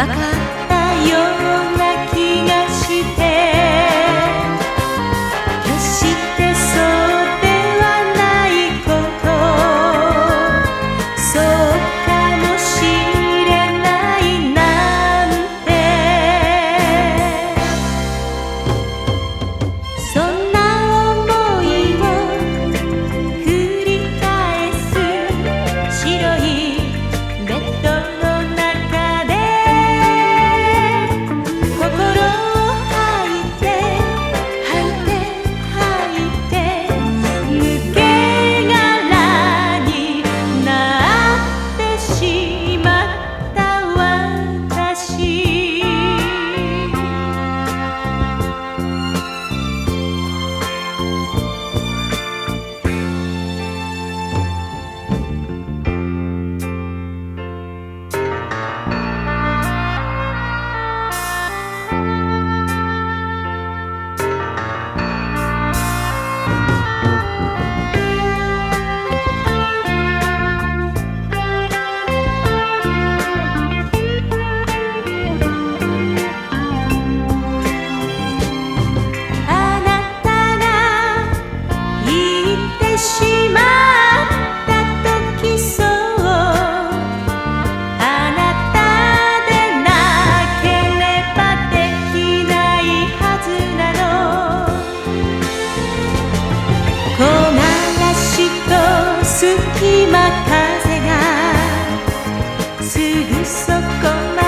分かったような気がして隙間風が過ぎそこまで